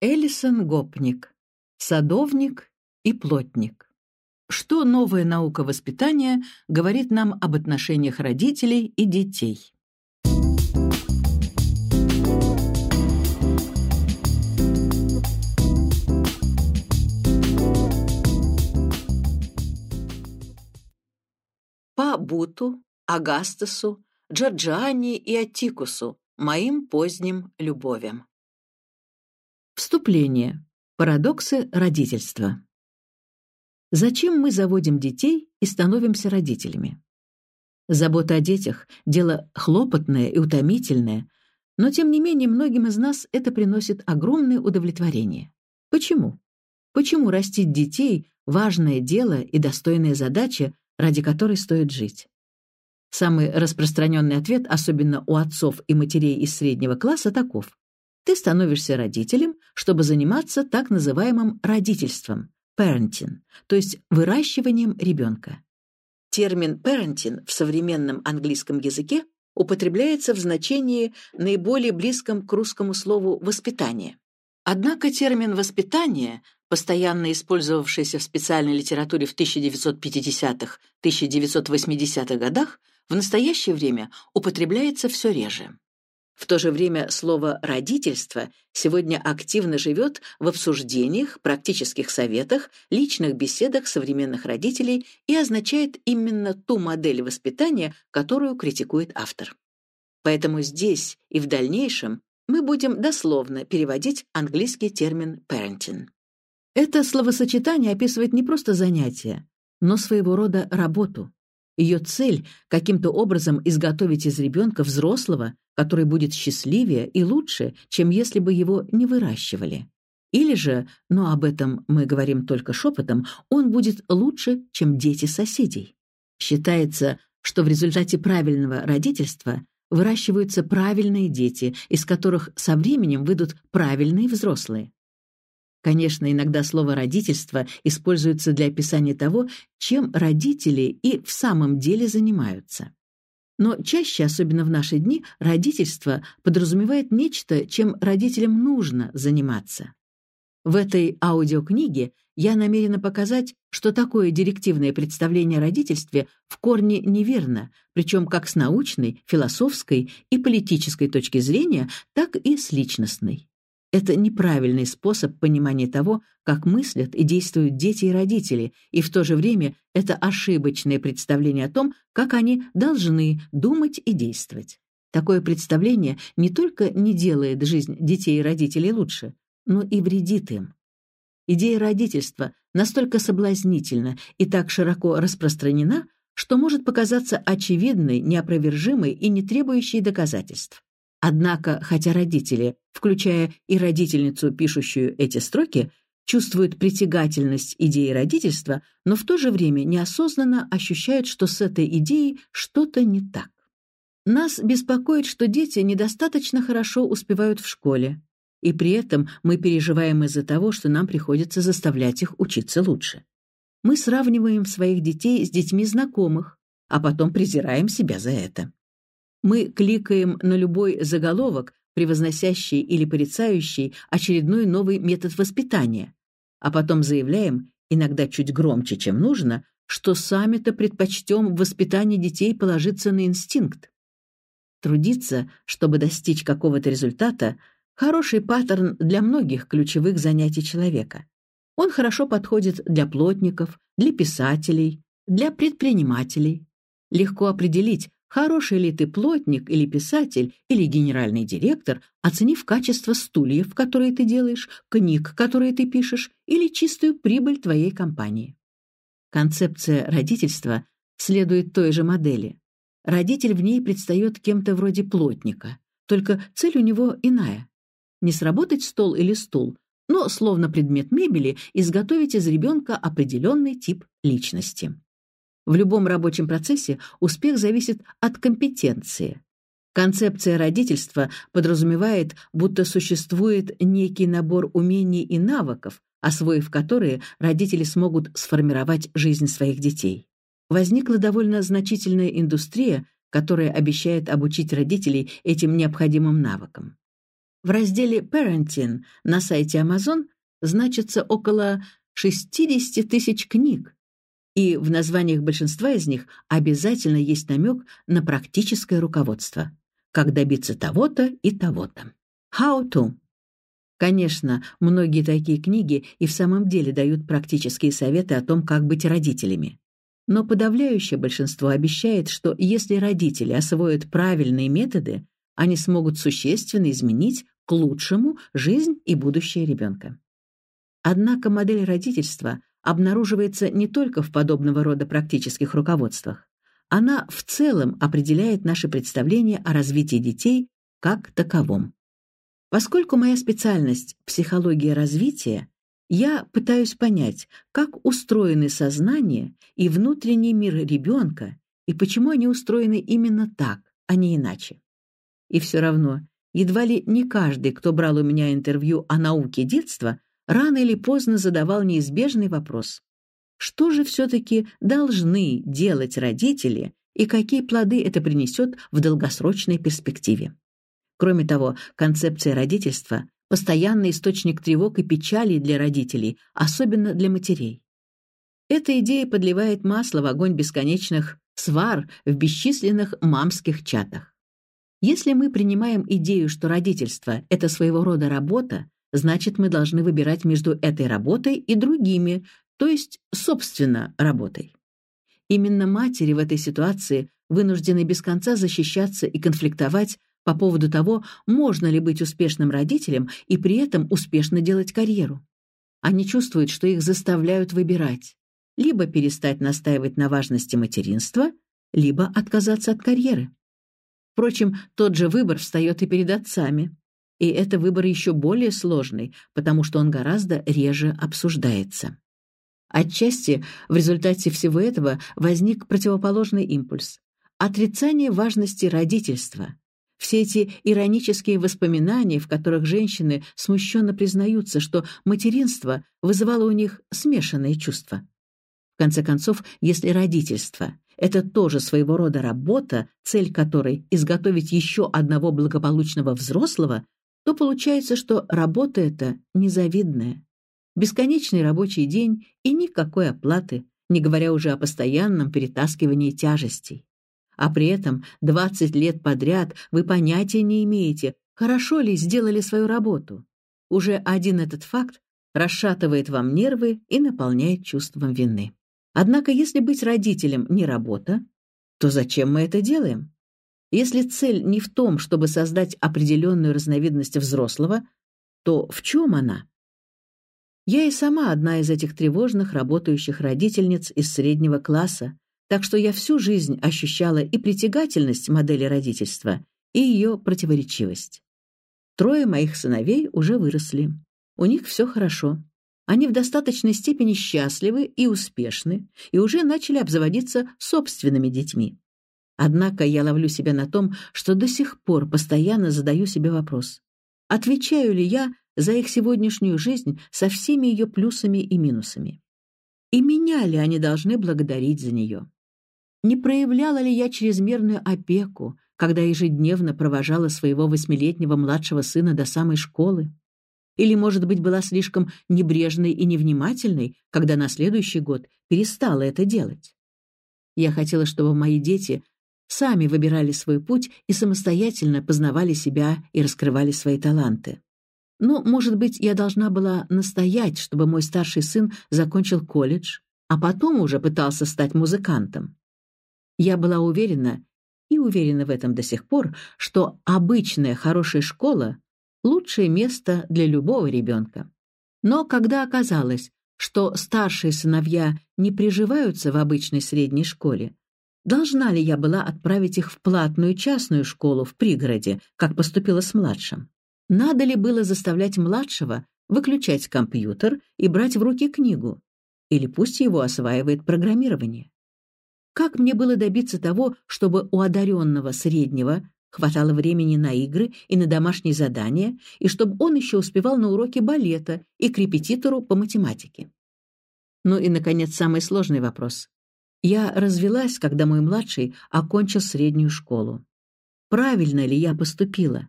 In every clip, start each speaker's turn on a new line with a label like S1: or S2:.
S1: Элисон Гопник. Садовник и плотник. Что новая наука воспитания говорит нам об отношениях родителей и детей? По Буту, Агастасу, Джорджиани и Аттикусу, моим поздним любовям. Вступление. Парадоксы родительства. Зачем мы заводим детей и становимся родителями? Забота о детях – дело хлопотное и утомительное, но тем не менее многим из нас это приносит огромное удовлетворение. Почему? Почему растить детей – важное дело и достойная задача, ради которой стоит жить? Самый распространенный ответ, особенно у отцов и матерей из среднего класса, таков ты становишься родителем, чтобы заниматься так называемым родительством, parenting, то есть выращиванием ребенка. Термин parenting в современном английском языке употребляется в значении наиболее близком к русскому слову «воспитание». Однако термин «воспитание», постоянно использовавшийся в специальной литературе в 1950-1980-х годах, в настоящее время употребляется все реже. В то же время слово «родительство» сегодня активно живет в обсуждениях, практических советах, личных беседах современных родителей и означает именно ту модель воспитания, которую критикует автор. Поэтому здесь и в дальнейшем мы будем дословно переводить английский термин parenting. Это словосочетание описывает не просто занятие, но своего рода работу. Ее цель — каким-то образом изготовить из ребенка взрослого, который будет счастливее и лучше, чем если бы его не выращивали. Или же, но об этом мы говорим только шепотом, он будет лучше, чем дети соседей. Считается, что в результате правильного родительства выращиваются правильные дети, из которых со временем выйдут правильные взрослые. Конечно, иногда слово «родительство» используется для описания того, чем родители и в самом деле занимаются. Но чаще, особенно в наши дни, родительство подразумевает нечто, чем родителям нужно заниматься. В этой аудиокниге я намерена показать, что такое директивное представление о родительстве в корне неверно, причем как с научной, философской и политической точки зрения, так и с личностной. Это неправильный способ понимания того, как мыслят и действуют дети и родители, и в то же время это ошибочное представление о том, как они должны думать и действовать. Такое представление не только не делает жизнь детей и родителей лучше, но и вредит им. Идея родительства настолько соблазнительна и так широко распространена, что может показаться очевидной, неопровержимой и не требующей доказательств. Однако, хотя родители, включая и родительницу, пишущую эти строки, чувствуют притягательность идеи родительства, но в то же время неосознанно ощущают, что с этой идеей что-то не так. Нас беспокоит, что дети недостаточно хорошо успевают в школе, и при этом мы переживаем из-за того, что нам приходится заставлять их учиться лучше. Мы сравниваем своих детей с детьми знакомых, а потом презираем себя за это. Мы кликаем на любой заголовок, превозносящий или порицающий очередной новый метод воспитания, а потом заявляем, иногда чуть громче, чем нужно, что сами-то предпочтем в воспитании детей положиться на инстинкт. Трудиться, чтобы достичь какого-то результата, хороший паттерн для многих ключевых занятий человека. Он хорошо подходит для плотников, для писателей, для предпринимателей. Легко определить, Хороший ли ты плотник или писатель или генеральный директор, оценив качество стульев, которые ты делаешь, книг, которые ты пишешь, или чистую прибыль твоей компании. Концепция родительства следует той же модели. Родитель в ней предстает кем-то вроде плотника, только цель у него иная. Не сработать стол или стул, но, словно предмет мебели, изготовить из ребенка определенный тип личности. В любом рабочем процессе успех зависит от компетенции. Концепция родительства подразумевает, будто существует некий набор умений и навыков, освоив которые родители смогут сформировать жизнь своих детей. Возникла довольно значительная индустрия, которая обещает обучить родителей этим необходимым навыкам. В разделе «Parenting» на сайте Amazon значится около 60 тысяч книг, и в названиях большинства из них обязательно есть намек на практическое руководство. Как добиться того-то и того-то. How to. Конечно, многие такие книги и в самом деле дают практические советы о том, как быть родителями. Но подавляющее большинство обещает, что если родители освоят правильные методы, они смогут существенно изменить к лучшему жизнь и будущее ребенка. Однако модель родительства обнаруживается не только в подобного рода практических руководствах. Она в целом определяет наше представление о развитии детей как таковом. Поскольку моя специальность – психология развития, я пытаюсь понять, как устроены сознание и внутренний мир ребенка и почему они устроены именно так, а не иначе. И все равно, едва ли не каждый, кто брал у меня интервью о науке детства, рано или поздно задавал неизбежный вопрос. Что же все-таки должны делать родители и какие плоды это принесет в долгосрочной перспективе? Кроме того, концепция родительства – постоянный источник тревог и печали для родителей, особенно для матерей. Эта идея подливает масло в огонь бесконечных свар в бесчисленных мамских чатах. Если мы принимаем идею, что родительство – это своего рода работа, значит, мы должны выбирать между этой работой и другими, то есть, собственно, работой. Именно матери в этой ситуации вынуждены без конца защищаться и конфликтовать по поводу того, можно ли быть успешным родителем и при этом успешно делать карьеру. Они чувствуют, что их заставляют выбирать. Либо перестать настаивать на важности материнства, либо отказаться от карьеры. Впрочем, тот же выбор встает и перед отцами. И это выбор еще более сложный, потому что он гораздо реже обсуждается. Отчасти в результате всего этого возник противоположный импульс – отрицание важности родительства. Все эти иронические воспоминания, в которых женщины смущенно признаются, что материнство вызывало у них смешанные чувства. В конце концов, если родительство – это тоже своего рода работа, цель которой – изготовить еще одного благополучного взрослого, то получается, что работа эта незавидная. Бесконечный рабочий день и никакой оплаты, не говоря уже о постоянном перетаскивании тяжестей. А при этом 20 лет подряд вы понятия не имеете, хорошо ли сделали свою работу. Уже один этот факт расшатывает вам нервы и наполняет чувством вины. Однако если быть родителем не работа, то зачем мы это делаем? Если цель не в том, чтобы создать определенную разновидность взрослого, то в чем она? Я и сама одна из этих тревожных работающих родительниц из среднего класса, так что я всю жизнь ощущала и притягательность модели родительства, и ее противоречивость. Трое моих сыновей уже выросли. У них все хорошо. Они в достаточной степени счастливы и успешны, и уже начали обзаводиться собственными детьми. Однако я ловлю себя на том, что до сих пор постоянно задаю себе вопрос. Отвечаю ли я за их сегодняшнюю жизнь со всеми ее плюсами и минусами? И меня ли они должны благодарить за нее? Не проявляла ли я чрезмерную опеку, когда ежедневно провожала своего восьмилетнего младшего сына до самой школы? Или, может быть, была слишком небрежной и невнимательной, когда на следующий год перестала это делать? Я хотела, чтобы мои дети сами выбирали свой путь и самостоятельно познавали себя и раскрывали свои таланты. Но, может быть, я должна была настоять, чтобы мой старший сын закончил колледж, а потом уже пытался стать музыкантом. Я была уверена, и уверена в этом до сих пор, что обычная хорошая школа — лучшее место для любого ребенка. Но когда оказалось, что старшие сыновья не приживаются в обычной средней школе, Должна ли я была отправить их в платную частную школу в пригороде, как поступила с младшим? Надо ли было заставлять младшего выключать компьютер и брать в руки книгу? Или пусть его осваивает программирование? Как мне было добиться того, чтобы у одаренного среднего хватало времени на игры и на домашние задания, и чтобы он еще успевал на уроки балета и к репетитору по математике? Ну и, наконец, самый сложный вопрос. Я развелась, когда мой младший окончил среднюю школу. Правильно ли я поступила?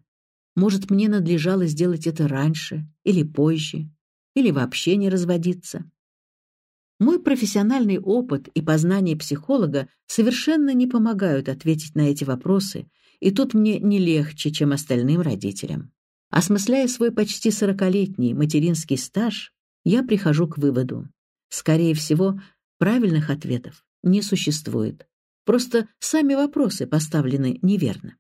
S1: Может, мне надлежало сделать это раньше или позже, или вообще не разводиться? Мой профессиональный опыт и познание психолога совершенно не помогают ответить на эти вопросы, и тут мне не легче, чем остальным родителям. Осмысляя свой почти сорокалетний материнский стаж, я прихожу к выводу. Скорее всего, правильных ответов не существует. Просто сами вопросы поставлены неверно.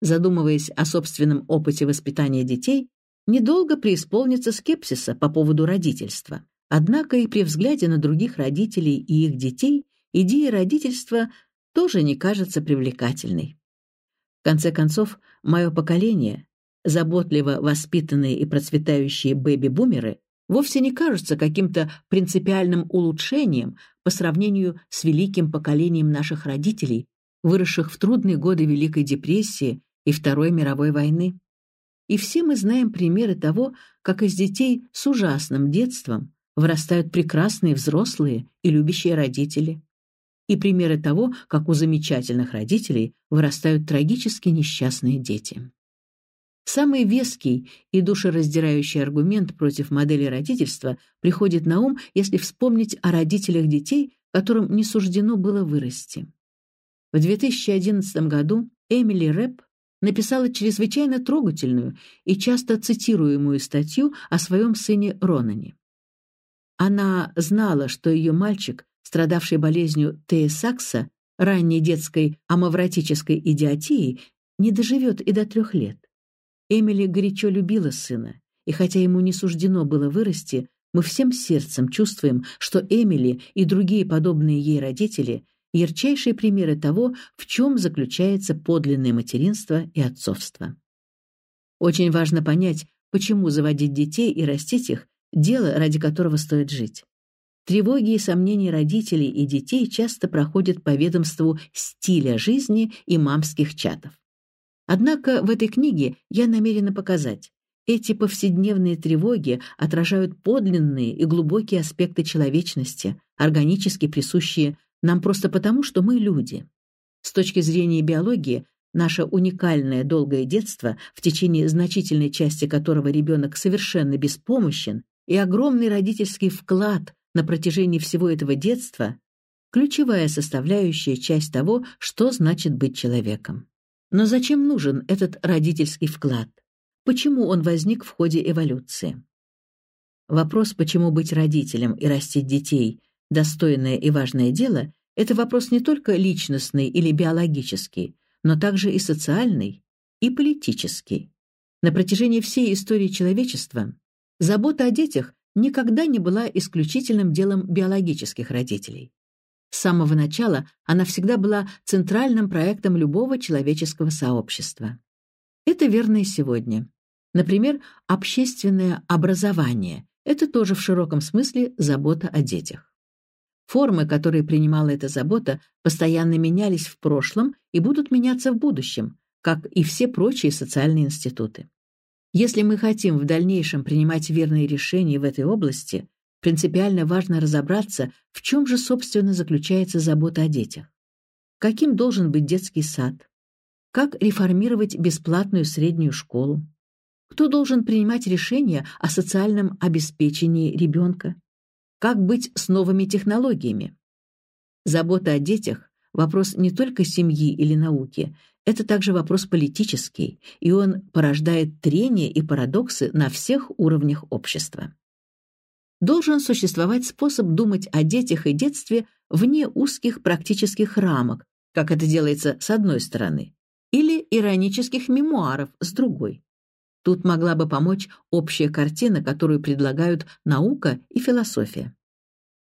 S1: Задумываясь о собственном опыте воспитания детей, недолго преисполнится скепсиса по поводу родительства. Однако и при взгляде на других родителей и их детей идея родительства тоже не кажется привлекательной. В конце концов, мое поколение, заботливо воспитанные и процветающие бэби-бумеры, вовсе не кажутся каким-то принципиальным улучшением по сравнению с великим поколением наших родителей, выросших в трудные годы Великой депрессии и Второй мировой войны. И все мы знаем примеры того, как из детей с ужасным детством вырастают прекрасные взрослые и любящие родители. И примеры того, как у замечательных родителей вырастают трагически несчастные дети. Самый веский и душераздирающий аргумент против модели родительства приходит на ум, если вспомнить о родителях детей, которым не суждено было вырасти. В 2011 году Эмили Рэп написала чрезвычайно трогательную и часто цитируемую статью о своем сыне Ронане. Она знала, что ее мальчик, страдавший болезнью Теесакса, ранней детской амавротической идиотией, не доживет и до трех лет. Эмили горячо любила сына, и хотя ему не суждено было вырасти, мы всем сердцем чувствуем, что Эмили и другие подобные ей родители – ярчайшие примеры того, в чем заключается подлинное материнство и отцовство. Очень важно понять, почему заводить детей и растить их дело, ради которого стоит жить. Тревоги и сомнения родителей и детей часто проходят по ведомству стиля жизни и мамских чатов. Однако в этой книге я намерена показать, эти повседневные тревоги отражают подлинные и глубокие аспекты человечности, органически присущие нам просто потому, что мы люди. С точки зрения биологии, наше уникальное долгое детство, в течение значительной части которого ребенок совершенно беспомощен, и огромный родительский вклад на протяжении всего этого детства – ключевая составляющая часть того, что значит быть человеком. Но зачем нужен этот родительский вклад? Почему он возник в ходе эволюции? Вопрос, почему быть родителем и растить детей – достойное и важное дело, это вопрос не только личностный или биологический, но также и социальный, и политический. На протяжении всей истории человечества Забота о детях никогда не была исключительным делом биологических родителей. С самого начала она всегда была центральным проектом любого человеческого сообщества. Это верно и сегодня. Например, общественное образование – это тоже в широком смысле забота о детях. Формы, которые принимала эта забота, постоянно менялись в прошлом и будут меняться в будущем, как и все прочие социальные институты. Если мы хотим в дальнейшем принимать верные решения в этой области, принципиально важно разобраться, в чем же, собственно, заключается забота о детях. Каким должен быть детский сад? Как реформировать бесплатную среднюю школу? Кто должен принимать решения о социальном обеспечении ребенка? Как быть с новыми технологиями? Забота о детях – вопрос не только семьи или науки, это также вопрос политический, и он порождает трения и парадоксы на всех уровнях общества. Должен существовать способ думать о детях и детстве вне узких практических рамок, как это делается с одной стороны, или иронических мемуаров с другой. Тут могла бы помочь общая картина, которую предлагают наука и философия.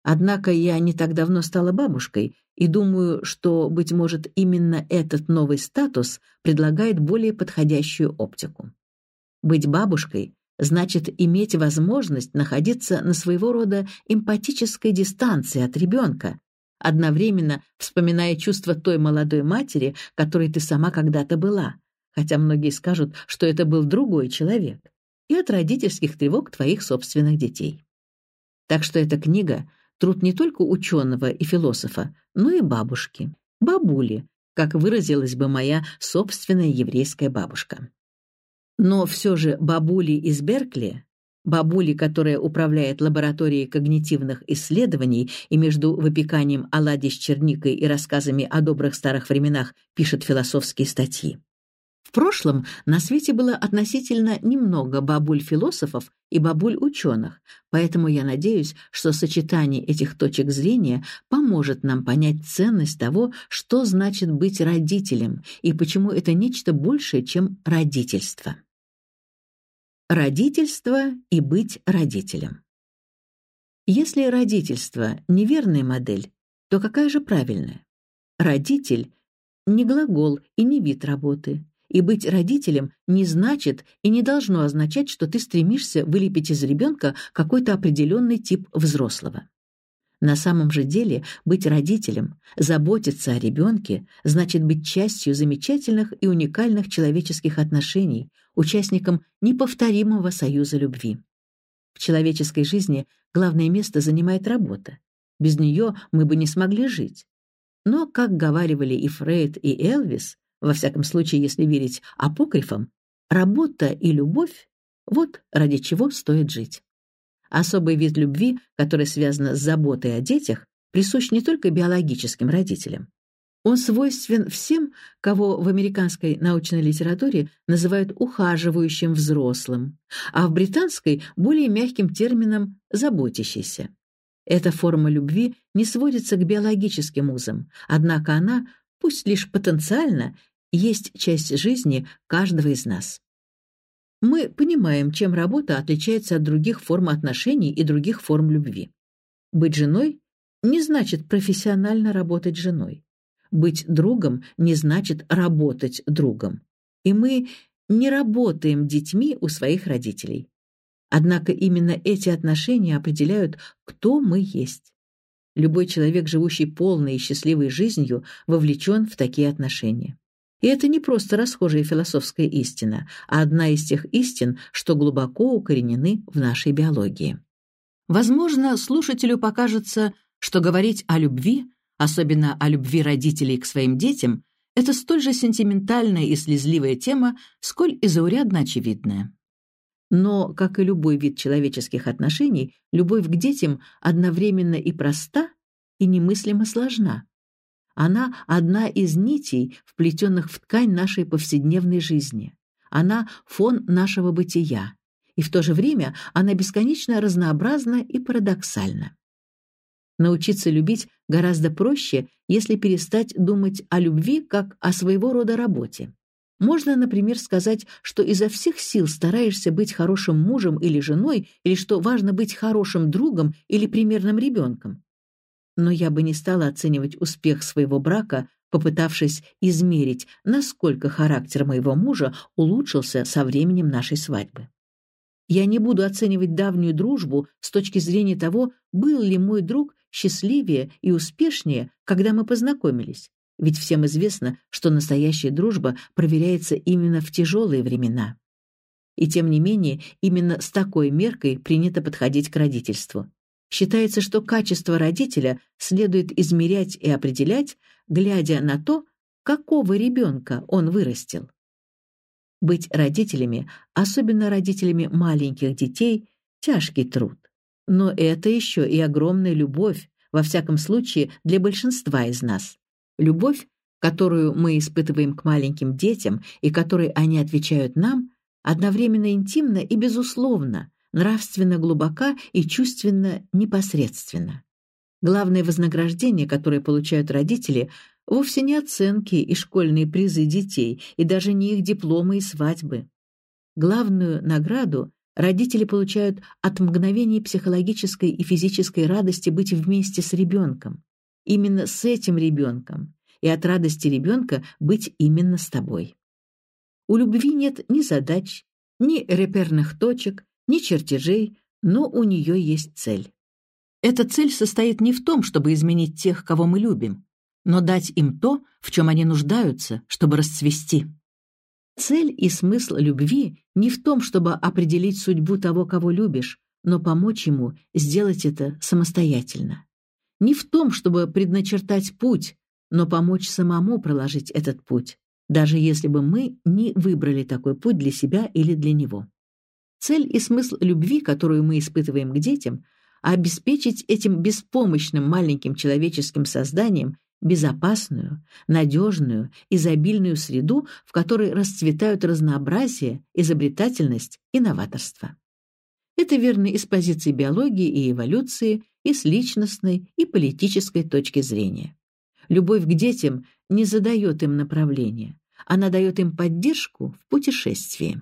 S1: Однако я не так давно стала бабушкой, и думаю, что, быть может, именно этот новый статус предлагает более подходящую оптику. Быть бабушкой значит иметь возможность находиться на своего рода эмпатической дистанции от ребенка, одновременно вспоминая чувства той молодой матери, которой ты сама когда-то была, хотя многие скажут, что это был другой человек, и от родительских тревог твоих собственных детей. Так что эта книга — Труд не только ученого и философа, но и бабушки, бабули, как выразилась бы моя собственная еврейская бабушка. Но все же бабули из Беркли, бабули, которая управляет лабораторией когнитивных исследований и между выпеканием оладий с черникой и рассказами о добрых старых временах пишет философские статьи. В прошлом на свете было относительно немного бабуль-философов и бабуль-ученых, поэтому я надеюсь, что сочетание этих точек зрения поможет нам понять ценность того, что значит быть родителем и почему это нечто большее, чем родительство. Родительство и быть родителем. Если родительство — неверная модель, то какая же правильная? Родитель — не глагол и не вид работы, и быть родителем не значит и не должно означать, что ты стремишься вылепить из ребенка какой-то определенный тип взрослого. На самом же деле быть родителем, заботиться о ребенке, значит быть частью замечательных и уникальных человеческих отношений, участником неповторимого союза любви. В человеческой жизни главное место занимает работа. Без нее мы бы не смогли жить. Но, как говаривали и Фрейд, и Элвис, во всяком случае, если верить апокрифам, работа и любовь — вот ради чего стоит жить. Особый вид любви, который связан с заботой о детях, присущ не только биологическим родителям. Он свойствен всем, кого в американской научной литературе называют ухаживающим взрослым, а в британской — более мягким термином «заботящийся». Эта форма любви не сводится к биологическим узам, однако она, пусть лишь потенциально, есть часть жизни каждого из нас. Мы понимаем, чем работа отличается от других форм отношений и других форм любви. Быть женой не значит профессионально работать женой. Быть другом не значит работать другом. И мы не работаем детьми у своих родителей. Однако именно эти отношения определяют, кто мы есть. Любой человек, живущий полной и счастливой жизнью, вовлечен в такие отношения. И это не просто расхожая философская истина, а одна из тех истин, что глубоко укоренены в нашей биологии. Возможно, слушателю покажется, что говорить о любви, особенно о любви родителей к своим детям, это столь же сентиментальная и слезливая тема, сколь и заурядно очевидная. Но, как и любой вид человеческих отношений, любовь к детям одновременно и проста, и немыслимо сложна. Она — одна из нитей, вплетенных в ткань нашей повседневной жизни. Она — фон нашего бытия. И в то же время она бесконечно разнообразна и парадоксальна. Научиться любить гораздо проще, если перестать думать о любви как о своего рода работе. Можно, например, сказать, что изо всех сил стараешься быть хорошим мужем или женой, или что важно быть хорошим другом или примерным ребенком но я бы не стала оценивать успех своего брака, попытавшись измерить, насколько характер моего мужа улучшился со временем нашей свадьбы. Я не буду оценивать давнюю дружбу с точки зрения того, был ли мой друг счастливее и успешнее, когда мы познакомились. Ведь всем известно, что настоящая дружба проверяется именно в тяжелые времена. И тем не менее, именно с такой меркой принято подходить к родительству. Считается, что качество родителя следует измерять и определять, глядя на то, какого ребенка он вырастил. Быть родителями, особенно родителями маленьких детей, тяжкий труд. Но это еще и огромная любовь, во всяком случае, для большинства из нас. Любовь, которую мы испытываем к маленьким детям и которой они отвечают нам, одновременно интимна и безусловна, нравственно глубока и чувственно непосредственно. Главное вознаграждение, которое получают родители, вовсе не оценки и школьные призы детей, и даже не их дипломы и свадьбы. Главную награду родители получают от мгновений психологической и физической радости быть вместе с ребенком. Именно с этим ребенком. И от радости ребенка быть именно с тобой. У любви нет ни задач, ни реперных точек, ни чертежей, но у нее есть цель. Эта цель состоит не в том, чтобы изменить тех, кого мы любим, но дать им то, в чем они нуждаются, чтобы расцвести. Цель и смысл любви не в том, чтобы определить судьбу того, кого любишь, но помочь ему сделать это самостоятельно. Не в том, чтобы предначертать путь, но помочь самому проложить этот путь. даже если бы мы не выбрали такой путь для себя или для него. Цель и смысл любви, которую мы испытываем к детям, обеспечить этим беспомощным маленьким человеческим созданиям безопасную, надежную, изобильную среду, в которой расцветают разнообразие, изобретательность и новаторство. Это верно и с позиции биологии и эволюции, и с личностной, и политической точки зрения. Любовь к детям не задает им направления, она дает им поддержку в путешествии.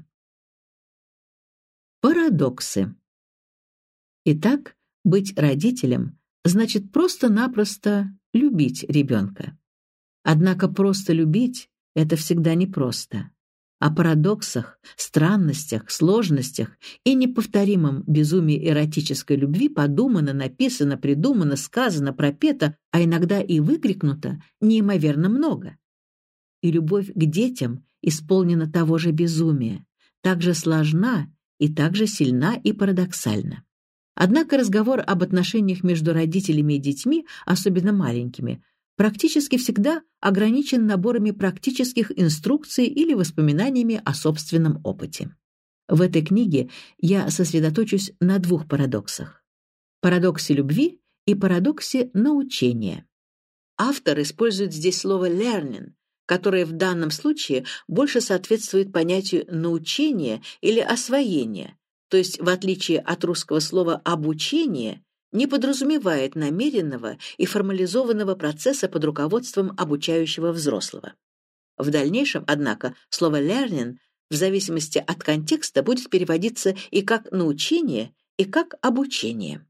S1: Парадоксы. Итак, быть родителем значит просто-напросто любить ребенка. Однако просто любить — это всегда непросто. О парадоксах, странностях, сложностях и неповторимом безумии эротической любви подумано, написано, придумано, сказано, пропето, а иногда и выкрикнуто неимоверно много. И любовь к детям исполнена того же безумия, так же сложна и так же сильна и парадоксальна. Однако разговор об отношениях между родителями и детьми, особенно маленькими, практически всегда ограничен наборами практических инструкций или воспоминаниями о собственном опыте. В этой книге я сосредоточусь на двух парадоксах. Парадоксе любви и парадоксе научения. Автор использует здесь слово «learning», которое в данном случае больше соответствует понятию научения или освоения, то есть в отличие от русского слова «обучение», не подразумевает намеренного и формализованного процесса под руководством обучающего взрослого. В дальнейшем, однако, слово «learning» в зависимости от контекста будет переводиться и как научение, и как обучение.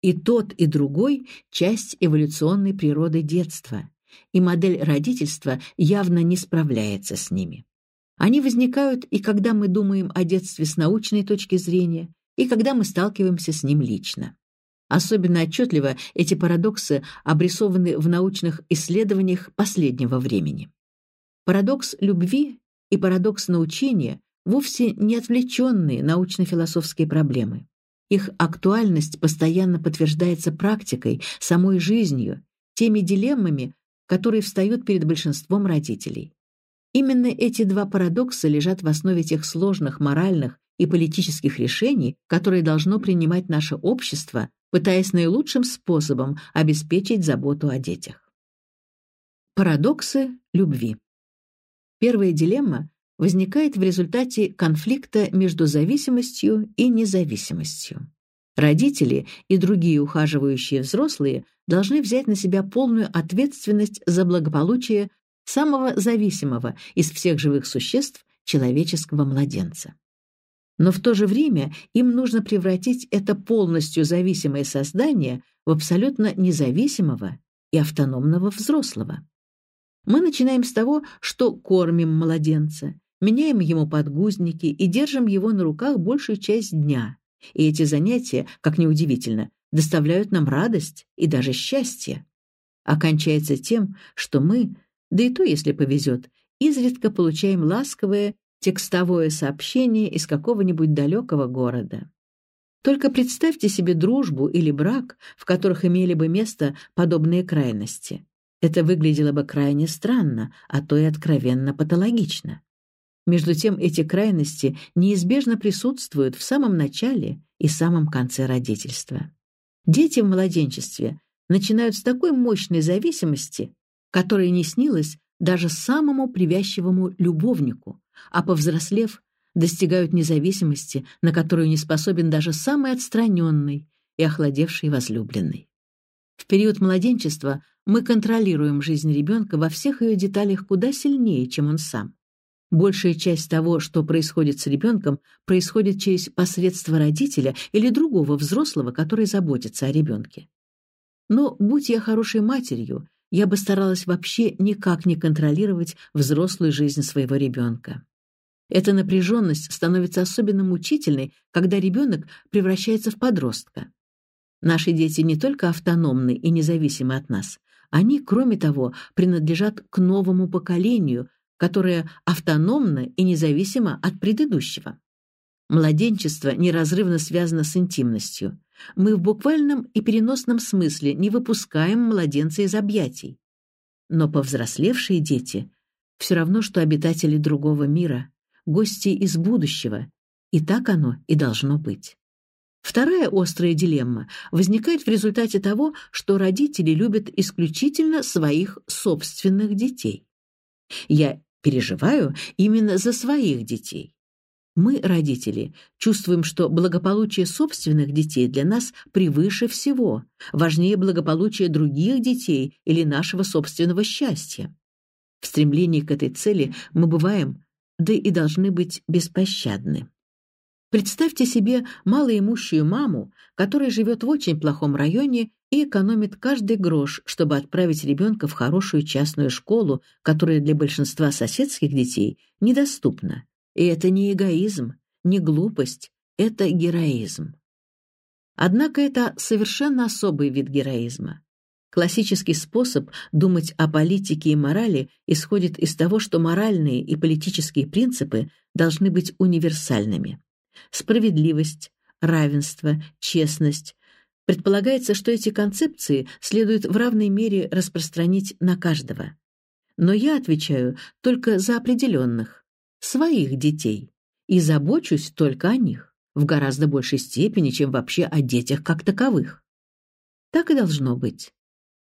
S1: И тот, и другой – часть эволюционной природы детства, и модель родительства явно не справляется с ними. Они возникают и когда мы думаем о детстве с научной точки зрения, и когда мы сталкиваемся с ним лично. Особенно отчетливо эти парадоксы обрисованы в научных исследованиях последнего времени. Парадокс любви и парадокс научения вовсе не отвлеченные научно-философские проблемы. Их актуальность постоянно подтверждается практикой, самой жизнью, теми дилеммами, которые встают перед большинством родителей. Именно эти два парадокса лежат в основе тех сложных моральных и политических решений, которые должно принимать наше общество, пытаясь наилучшим способом обеспечить заботу о детях. Парадоксы любви. Первая дилемма возникает в результате конфликта между зависимостью и независимостью. Родители и другие ухаживающие взрослые должны взять на себя полную ответственность за благополучие самого зависимого из всех живых существ человеческого младенца. Но в то же время им нужно превратить это полностью зависимое создание в абсолютно независимого и автономного взрослого. Мы начинаем с того, что кормим младенца, меняем ему подгузники и держим его на руках большую часть дня. И эти занятия, как ни удивительно, доставляют нам радость и даже счастье. Окончается тем, что мы да и то, если повезет, изредка получаем ласковое текстовое сообщение из какого-нибудь далекого города. Только представьте себе дружбу или брак, в которых имели бы место подобные крайности. Это выглядело бы крайне странно, а то и откровенно патологично. Между тем эти крайности неизбежно присутствуют в самом начале и самом конце родительства. Дети в младенчестве начинают с такой мощной зависимости, которое не снилось даже самому привязчивому любовнику, а повзрослев, достигают независимости, на которую не способен даже самый отстраненный и охладевший возлюбленный. В период младенчества мы контролируем жизнь ребенка во всех ее деталях куда сильнее, чем он сам. Большая часть того, что происходит с ребенком, происходит через посредство родителя или другого взрослого, который заботится о ребенке. Но, будь я хорошей матерью, я бы старалась вообще никак не контролировать взрослую жизнь своего ребенка. Эта напряженность становится особенно мучительной, когда ребенок превращается в подростка. Наши дети не только автономны и независимы от нас, они, кроме того, принадлежат к новому поколению, которое автономно и независимо от предыдущего. Младенчество неразрывно связано с интимностью. Мы в буквальном и переносном смысле не выпускаем младенца из объятий. Но повзрослевшие дети все равно, что обитатели другого мира, гости из будущего, и так оно и должно быть. Вторая острая дилемма возникает в результате того, что родители любят исключительно своих собственных детей. Я переживаю именно за своих детей. Мы, родители, чувствуем, что благополучие собственных детей для нас превыше всего, важнее благополучия других детей или нашего собственного счастья. В стремлении к этой цели мы бываем, да и должны быть беспощадны. Представьте себе малоимущую маму, которая живет в очень плохом районе и экономит каждый грош, чтобы отправить ребенка в хорошую частную школу, которая для большинства соседских детей недоступна. И это не эгоизм, не глупость, это героизм. Однако это совершенно особый вид героизма. Классический способ думать о политике и морали исходит из того, что моральные и политические принципы должны быть универсальными справедливость, равенство, честность. Предполагается, что эти концепции следует в равной мере распространить на каждого. Но я отвечаю только за определенных, своих детей, и забочусь только о них, в гораздо большей степени, чем вообще о детях как таковых. Так и должно быть.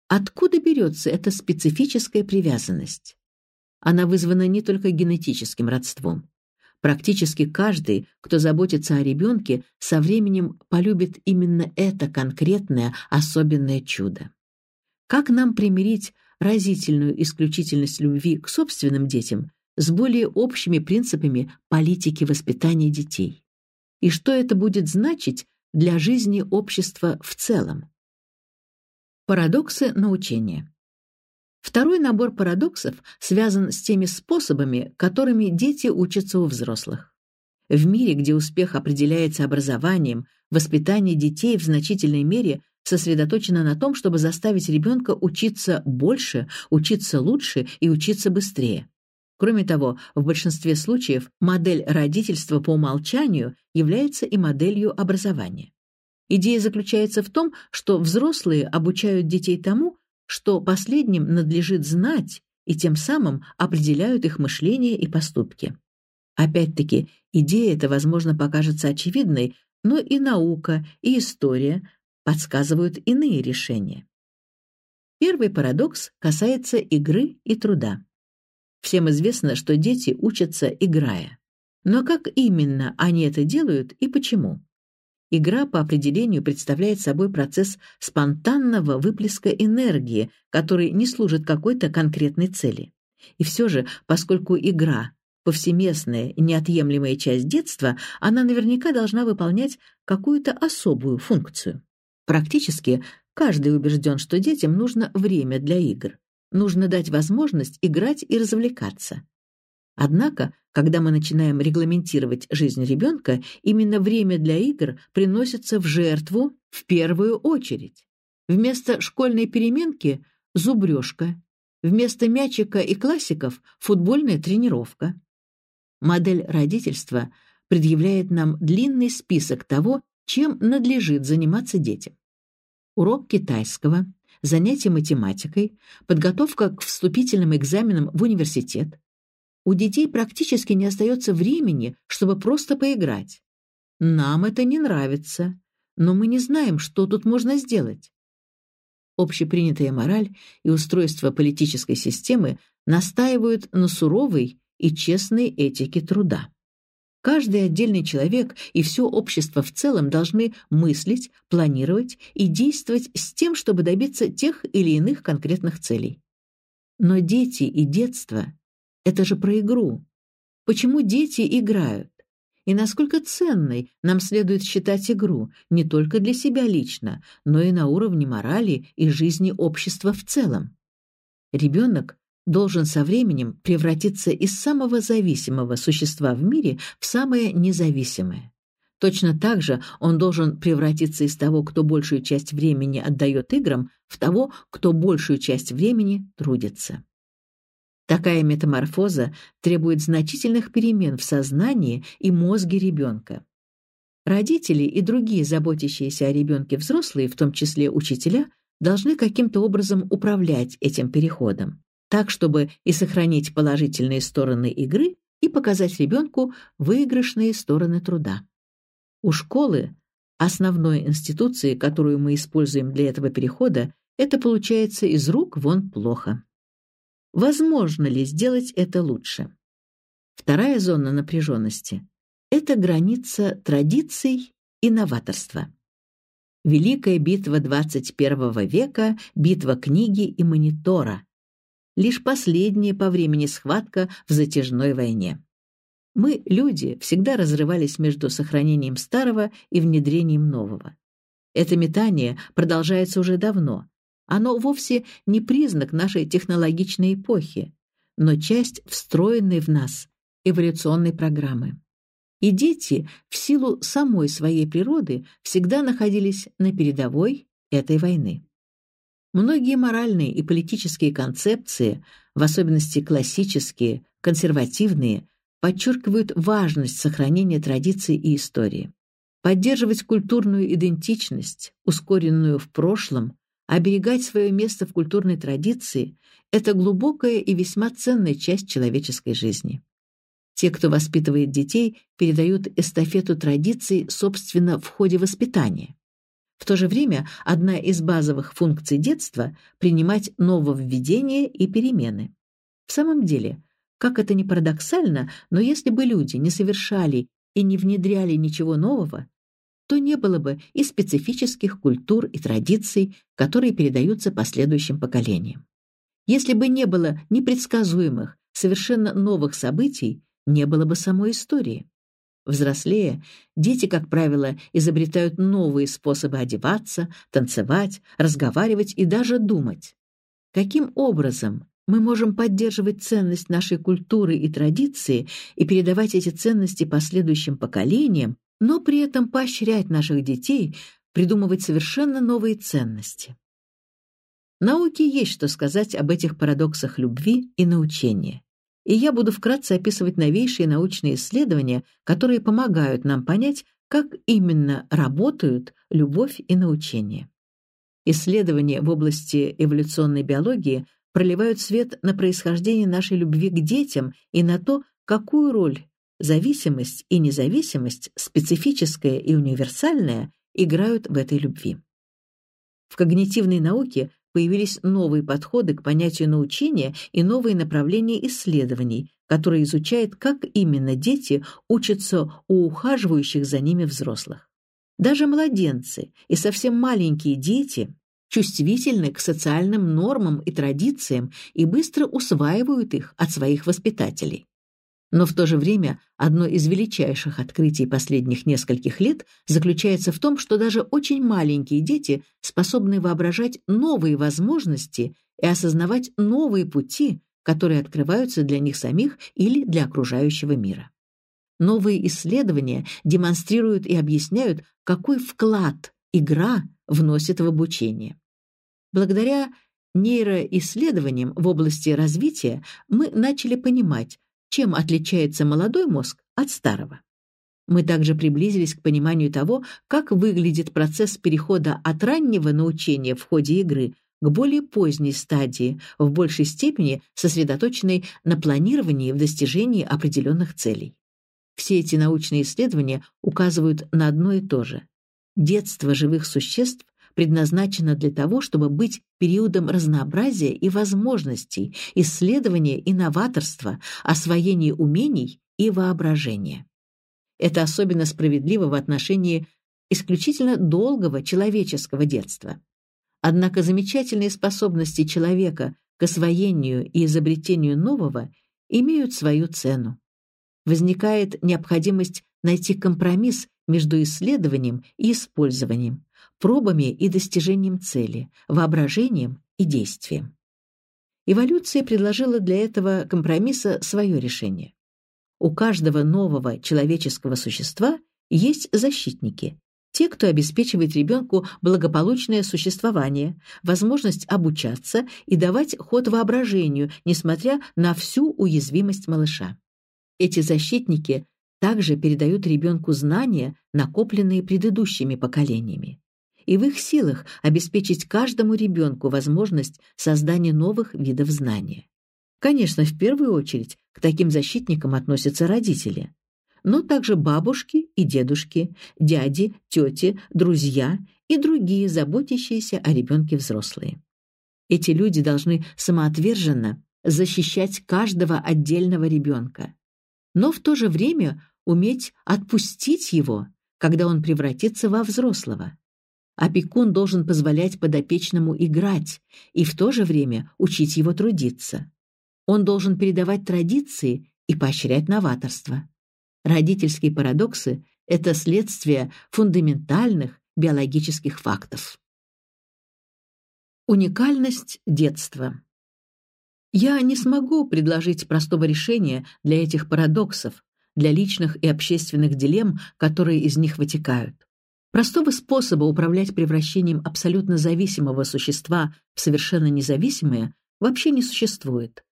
S1: Откуда берется эта специфическая привязанность? Она вызвана не только генетическим родством. Практически каждый, кто заботится о ребенке, со временем полюбит именно это конкретное, особенное чудо. Как нам примирить разительную исключительность любви к собственным детям с более общими принципами политики воспитания детей? И что это будет значить для жизни общества в целом? Парадоксы научения. Второй набор парадоксов связан с теми способами, которыми дети учатся у взрослых. В мире, где успех определяется образованием, воспитание детей в значительной мере сосредоточено на том, чтобы заставить ребенка учиться больше, учиться лучше и учиться быстрее. Кроме того, в большинстве случаев модель родительства по умолчанию является и моделью образования. Идея заключается в том, что взрослые обучают детей тому, что последним надлежит знать и тем самым определяют их мышление и поступки. Опять-таки, идея эта, возможно, покажется очевидной, но и наука, и история подсказывают иные решения. Первый парадокс касается игры и труда. Всем известно, что дети учатся играя. Но как именно они это делают и почему? Игра по определению представляет собой процесс спонтанного выплеска энергии, который не служит какой-то конкретной цели. И все же, поскольку игра – повсеместная неотъемлемая часть детства, она наверняка должна выполнять какую-то особую функцию. Практически каждый убежден, что детям нужно время для игр. Нужно дать возможность играть и развлекаться. Однако, когда мы начинаем регламентировать жизнь ребенка, именно время для игр приносится в жертву в первую очередь. Вместо школьной переменки – зубрежка, вместо мячика и классиков – футбольная тренировка. Модель родительства предъявляет нам длинный список того, чем надлежит заниматься детям. Урок китайского, занятия математикой, подготовка к вступительным экзаменам в университет, у детей практически не остается времени, чтобы просто поиграть. Нам это не нравится, но мы не знаем, что тут можно сделать. Общепринятая мораль и устройство политической системы настаивают на суровой и честной этике труда. Каждый отдельный человек и все общество в целом должны мыслить, планировать и действовать с тем, чтобы добиться тех или иных конкретных целей. Но дети и детство это же про игру. Почему дети играют? И насколько ценной нам следует считать игру не только для себя лично, но и на уровне морали и жизни общества в целом. Ребенок должен со временем превратиться из самого зависимого существа в мире в самое независимое. Точно так же он должен превратиться из того, кто большую часть времени отдает играм, в того, кто большую часть времени трудится. Такая метаморфоза требует значительных перемен в сознании и мозге ребенка. Родители и другие заботящиеся о ребенке взрослые, в том числе учителя, должны каким-то образом управлять этим переходом. Так, чтобы и сохранить положительные стороны игры, и показать ребенку выигрышные стороны труда. У школы, основной институции, которую мы используем для этого перехода, это получается из рук вон плохо. Возможно ли сделать это лучше? Вторая зона напряженности – это граница традиций и новаторства. Великая битва 21 века – битва книги и монитора. Лишь последняя по времени схватка в затяжной войне. Мы, люди, всегда разрывались между сохранением старого и внедрением нового. Это метание продолжается уже давно, оно вовсе не признак нашей технологичной эпохи, но часть встроенной в нас эволюционной программы. И дети, в силу самой своей природы, всегда находились на передовой этой войны. Многие моральные и политические концепции, в особенности классические, консервативные, подчеркивают важность сохранения традиций и истории. Поддерживать культурную идентичность, ускоренную в прошлом, Оберегать свое место в культурной традиции – это глубокая и весьма ценная часть человеческой жизни. Те, кто воспитывает детей, передают эстафету традиций, собственно, в ходе воспитания. В то же время одна из базовых функций детства – принимать нововведения и перемены. В самом деле, как это ни парадоксально, но если бы люди не совершали и не внедряли ничего нового, то не было бы и специфических культур и традиций, которые передаются последующим поколениям. Если бы не было непредсказуемых, совершенно новых событий, не было бы самой истории. Взрослея, дети, как правило, изобретают новые способы одеваться, танцевать, разговаривать и даже думать. Каким образом мы можем поддерживать ценность нашей культуры и традиции и передавать эти ценности последующим поколениям, но при этом поощрять наших детей придумывать совершенно новые ценности. Науке есть что сказать об этих парадоксах любви и научения. И я буду вкратце описывать новейшие научные исследования, которые помогают нам понять, как именно работают любовь и научение. Исследования в области эволюционной биологии проливают свет на происхождение нашей любви к детям и на то, какую роль Зависимость и независимость, специфическая и универсальная, играют в этой любви. В когнитивной науке появились новые подходы к понятию научения и новые направления исследований, которые изучают, как именно дети учатся у ухаживающих за ними взрослых. Даже младенцы и совсем маленькие дети чувствительны к социальным нормам и традициям и быстро усваивают их от своих воспитателей. Но в то же время одно из величайших открытий последних нескольких лет заключается в том, что даже очень маленькие дети способны воображать новые возможности и осознавать новые пути, которые открываются для них самих или для окружающего мира. Новые исследования демонстрируют и объясняют, какой вклад игра вносит в обучение. Благодаря нейроисследованиям в области развития мы начали понимать, чем отличается молодой мозг от старого. Мы также приблизились к пониманию того, как выглядит процесс перехода от раннего научения в ходе игры к более поздней стадии, в большей степени сосредоточенной на планировании в достижении определенных целей. Все эти научные исследования указывают на одно и то же. Детство живых существ предназначена для того, чтобы быть периодом разнообразия и возможностей, исследования и новаторства, освоения умений и воображения. Это особенно справедливо в отношении исключительно долгого человеческого детства. Однако замечательные способности человека к освоению и изобретению нового имеют свою цену. Возникает необходимость найти компромисс между исследованием и использованием, пробами и достижением цели, воображением и действием. Эволюция предложила для этого компромисса свое решение. У каждого нового человеческого существа есть защитники, те, кто обеспечивает ребенку благополучное существование, возможность обучаться и давать ход воображению, несмотря на всю уязвимость малыша. Эти защитники также передают ребенку знания, накопленные предыдущими поколениями и в их силах обеспечить каждому ребенку возможность создания новых видов знания. Конечно, в первую очередь к таким защитникам относятся родители, но также бабушки и дедушки, дяди, тети, друзья и другие заботящиеся о ребенке взрослые. Эти люди должны самоотверженно защищать каждого отдельного ребенка, но в то же время уметь отпустить его, когда он превратится во взрослого. Опекун должен позволять подопечному играть и в то же время учить его трудиться. Он должен передавать традиции и поощрять новаторство. Родительские парадоксы — это следствие фундаментальных биологических фактов. Уникальность детства. Я не смогу предложить простого решения для этих парадоксов, для личных и общественных дилемм, которые из них вытекают. Простого способа управлять превращением абсолютно зависимого существа в совершенно независимое вообще не существует.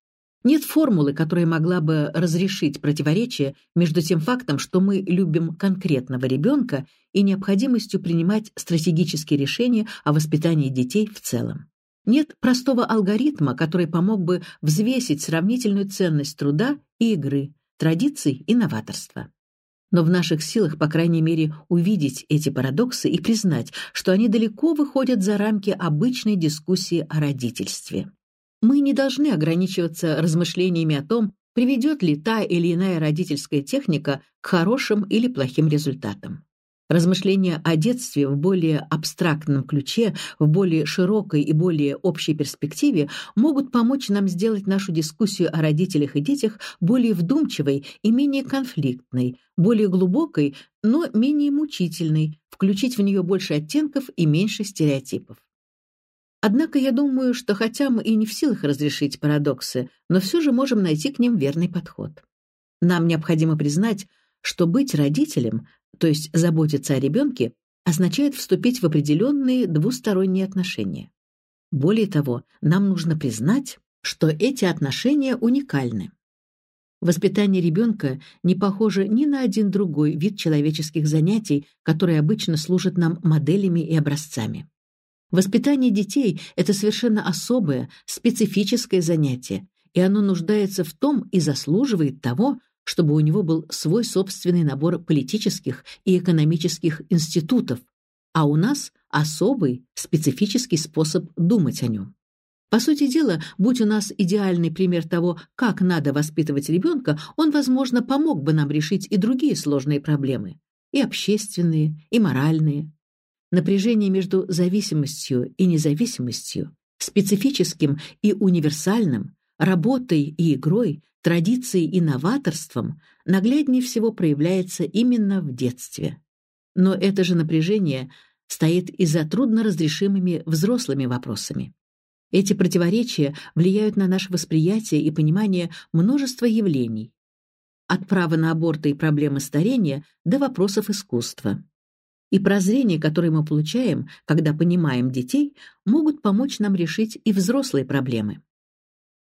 S1: Нет формулы, которая могла бы разрешить противоречие между тем фактом, что мы любим конкретного ребенка, и необходимостью принимать стратегические решения о воспитании детей в целом. Нет простого алгоритма, который помог бы взвесить сравнительную ценность труда и игры, традиций и новаторства. Но в наших силах, по крайней мере, увидеть эти парадоксы и признать, что они далеко выходят за рамки обычной дискуссии о родительстве. Мы не должны ограничиваться размышлениями о том, приведет ли та или иная родительская техника к хорошим или плохим результатам. Размышления о детстве в более абстрактном ключе, в более широкой и более общей перспективе могут помочь нам сделать нашу дискуссию о родителях и детях более вдумчивой и менее конфликтной, более глубокой, но менее мучительной, включить в нее больше оттенков и меньше стереотипов. Однако я думаю, что хотя мы и не в силах разрешить парадоксы, но все же можем найти к ним верный подход. Нам необходимо признать, что быть родителем, то есть заботиться о ребенке, означает вступить в определенные двусторонние отношения. Более того, нам нужно признать, что эти отношения уникальны. Воспитание ребенка не похоже ни на один другой вид человеческих занятий, которые обычно служат нам моделями и образцами. Воспитание детей – это совершенно особое, специфическое занятие, и оно нуждается в том и заслуживает того, чтобы у него был свой собственный набор политических и экономических институтов, а у нас особый, специфический способ думать о нем. По сути дела, будь у нас идеальный пример того, как надо воспитывать ребенка, он, возможно, помог бы нам решить и другие сложные проблемы, и общественные, и моральные, Напряжение между зависимостью и независимостью, специфическим и универсальным, работой и игрой, традицией и новаторством нагляднее всего проявляется именно в детстве. Но это же напряжение стоит и за трудноразрешимыми взрослыми вопросами. Эти противоречия влияют на наше восприятие и понимание множества явлений, от права на аборты и проблемы старения до вопросов искусства. И прозрения, которые мы получаем, когда понимаем детей, могут помочь нам решить и взрослые проблемы.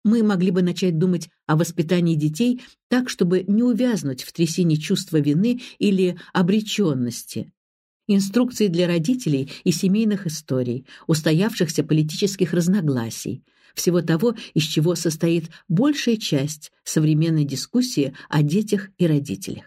S1: Мы могли бы начать думать о воспитании детей так, чтобы не увязнуть в трясине чувства вины или обреченности. Инструкции для родителей и семейных историй, устоявшихся политических разногласий, всего того, из чего состоит большая часть современной дискуссии о детях и родителях.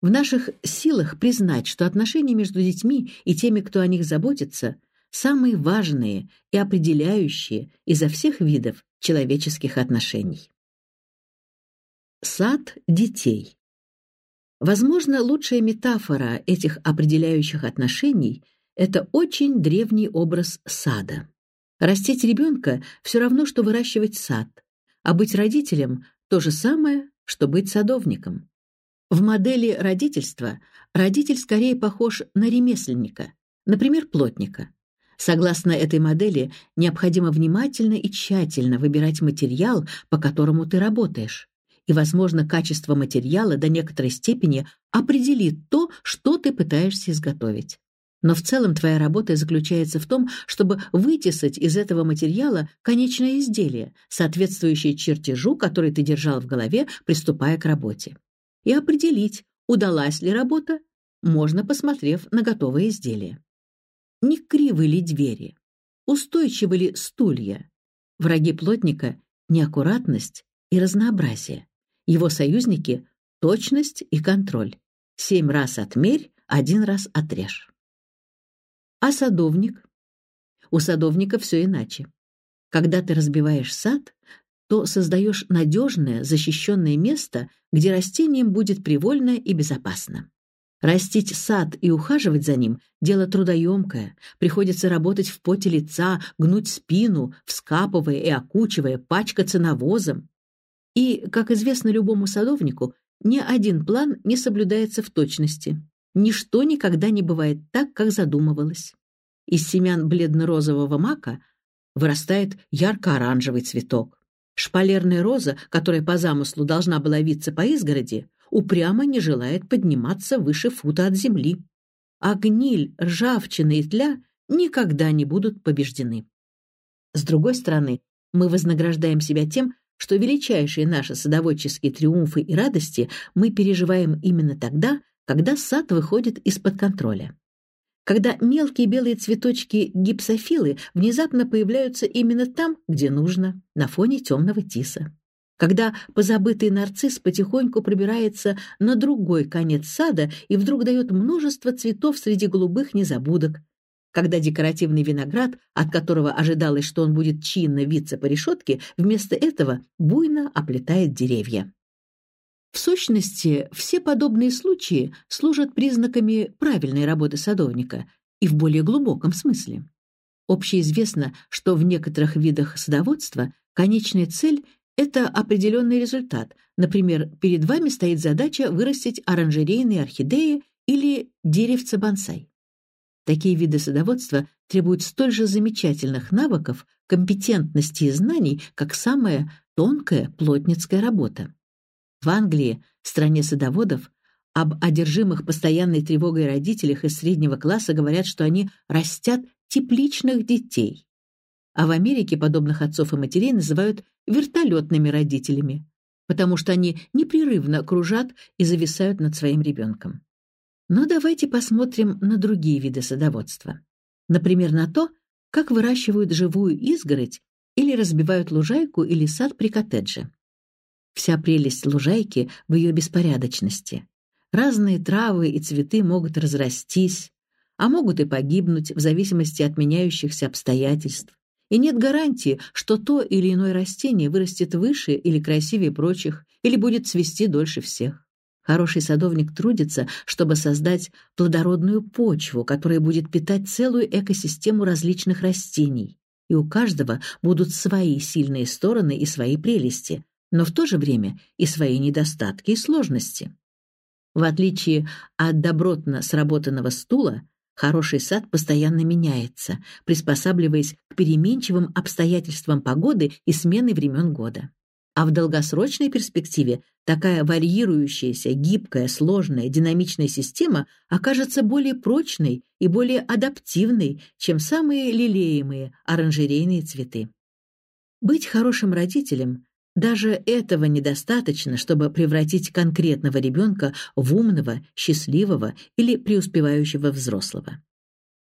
S1: В наших силах признать, что отношения между детьми и теми, кто о них заботится, самые важные и определяющие изо всех видов человеческих отношений. Сад детей. Возможно, лучшая метафора этих определяющих отношений – это очень древний образ сада. Растить ребенка – все равно, что выращивать сад, а быть родителем – то же самое, что быть садовником. В модели родительства родитель скорее похож на ремесленника, например, плотника. Согласно этой модели, необходимо внимательно и тщательно выбирать материал, по которому ты работаешь. И, возможно, качество материала до некоторой степени определит то, что ты пытаешься изготовить. Но в целом твоя работа заключается в том, чтобы вытесать из этого материала конечное изделие, соответствующее чертежу, который ты держал в голове, приступая к работе и определить, удалась ли работа, можно, посмотрев на готовое изделие. Не кривы ли двери? Устойчивы ли стулья? Враги плотника неаккуратность и разнообразие. Его союзники — точность и контроль. Семь раз отмерь, один раз отрежь. А садовник? У садовника все иначе. Когда ты разбиваешь сад, то создаешь надежное, защищенное место, где растениям будет привольно и безопасно. Растить сад и ухаживать за ним – дело трудоемкое. Приходится работать в поте лица, гнуть спину, вскапывая и окучивая, пачкаться навозом. И, как известно любому садовнику, ни один план не соблюдается в точности. Ничто никогда не бывает так, как задумывалось. Из семян бледно-розового мака вырастает ярко-оранжевый цветок. Шпалерная роза, которая по замыслу должна была виться по изгороди, упрямо не желает подниматься выше фута от земли. А гниль, ржавчина и тля никогда не будут побеждены. С другой стороны, мы вознаграждаем себя тем, что величайшие наши садоводческие триумфы и радости мы переживаем именно тогда, когда сад выходит из-под контроля. Когда мелкие белые цветочки гипсофилы внезапно появляются именно там, где нужно, на фоне темного тиса когда позабытый нарцисс потихоньку пробирается на другой конец сада и вдруг дает множество цветов среди голубых незабудок, когда декоративный виноград, от которого ожидалось, что он будет чинно виться по решетке, вместо этого буйно оплетает деревья. В сущности, все подобные случаи служат признаками правильной работы садовника и в более глубоком смысле. Общеизвестно, что в некоторых видах садоводства конечная цель это определенный результат. Например, перед вами стоит задача вырастить оранжерейные орхидеи или деревце бонсай. Такие виды садоводства требуют столь же замечательных навыков, компетентности и знаний, как самая тонкая плотницкая работа. В Англии, стране садоводов, об одержимых постоянной тревогой родителях из среднего класса говорят, что они растят тепличных детей. А в Америке подобных отцов и матерей называют вертолетными родителями, потому что они непрерывно кружат и зависают над своим ребенком. Но давайте посмотрим на другие виды садоводства. Например, на то, как выращивают живую изгородь или разбивают лужайку или сад при коттедже. Вся прелесть лужайки в ее беспорядочности. Разные травы и цветы могут разрастись, а могут и погибнуть в зависимости от меняющихся обстоятельств и нет гарантии, что то или иное растение вырастет выше или красивее прочих, или будет цвести дольше всех. Хороший садовник трудится, чтобы создать плодородную почву, которая будет питать целую экосистему различных растений. И у каждого будут свои сильные стороны и свои прелести, но в то же время и свои недостатки и сложности. В отличие от добротно сработанного стула, Хороший сад постоянно меняется, приспосабливаясь к переменчивым обстоятельствам погоды и смены времен года. А в долгосрочной перспективе такая варьирующаяся, гибкая, сложная, динамичная система окажется более прочной и более адаптивной, чем самые лелеемые оранжерейные цветы. Быть хорошим родителем даже этого недостаточно, чтобы превратить конкретного ребенка в умного, счастливого или преуспевающего взрослого.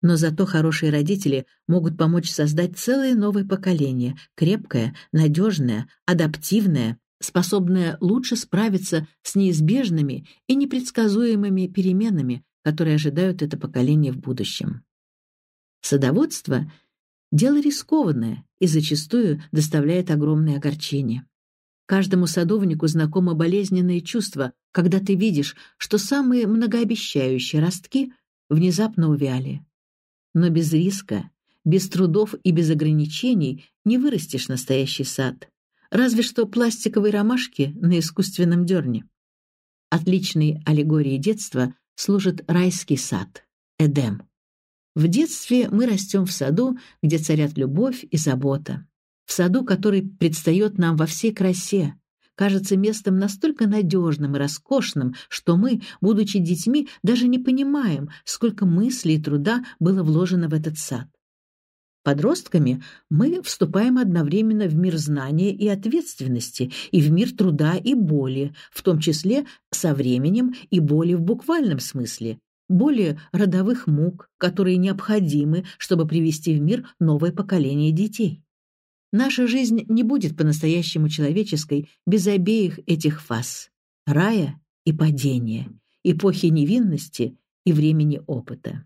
S1: Но зато хорошие родители могут помочь создать целое новое поколение, крепкое, надежное, адаптивное, способное лучше справиться с неизбежными и непредсказуемыми переменами, которые ожидают это поколение в будущем. Садоводство – дело рискованное и зачастую доставляет огромное огорчение. Каждому садовнику знакомо болезненное чувство, когда ты видишь, что самые многообещающие ростки внезапно увяли. Но без риска, без трудов и без ограничений не вырастешь настоящий сад. Разве что пластиковые ромашки на искусственном дерне. Отличной аллегорией детства служит райский сад — Эдем. В детстве мы растем в саду, где царят любовь и забота в саду, который предстает нам во всей красе, кажется местом настолько надежным и роскошным, что мы, будучи детьми, даже не понимаем, сколько мыслей и труда было вложено в этот сад. Подростками мы вступаем одновременно в мир знания и ответственности, и в мир труда и боли, в том числе со временем и боли в буквальном смысле, боли родовых мук, которые необходимы, чтобы привести в мир новое поколение детей. Наша жизнь не будет по-настоящему человеческой без обеих этих фаз — рая и падения, эпохи невинности и времени опыта.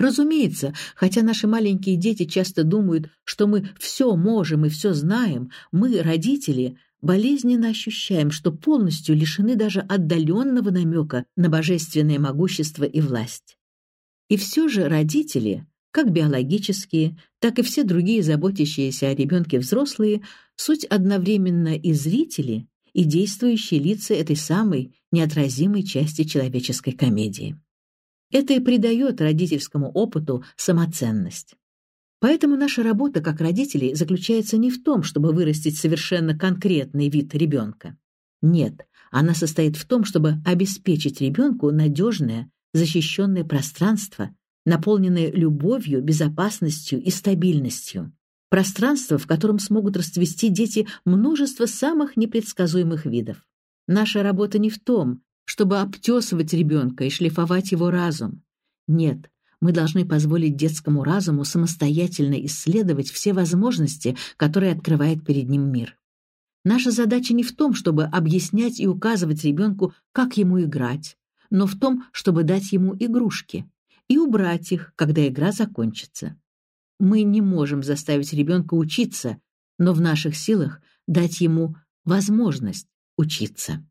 S1: Разумеется, хотя наши маленькие дети часто думают, что мы все можем и все знаем, мы, родители, болезненно ощущаем, что полностью лишены даже отдаленного намека на божественное могущество и власть. И все же родители, как биологические, так и все другие заботящиеся о ребенке взрослые, суть одновременно и зрители, и действующие лица этой самой неотразимой части человеческой комедии. Это и придает родительскому опыту самоценность. Поэтому наша работа как родителей заключается не в том, чтобы вырастить совершенно конкретный вид ребенка. Нет, она состоит в том, чтобы обеспечить ребенку надежное, защищенное пространство, наполненное любовью, безопасностью и стабильностью. Пространство, в котором смогут расцвести дети множество самых непредсказуемых видов. Наша работа не в том, чтобы обтесывать ребенка и шлифовать его разум. Нет, мы должны позволить детскому разуму самостоятельно исследовать все возможности, которые открывает перед ним мир. Наша задача не в том, чтобы объяснять и указывать ребенку, как ему играть, но в том, чтобы дать ему игрушки и убрать их, когда игра закончится. Мы не можем заставить ребенка учиться, но в наших силах дать ему возможность учиться.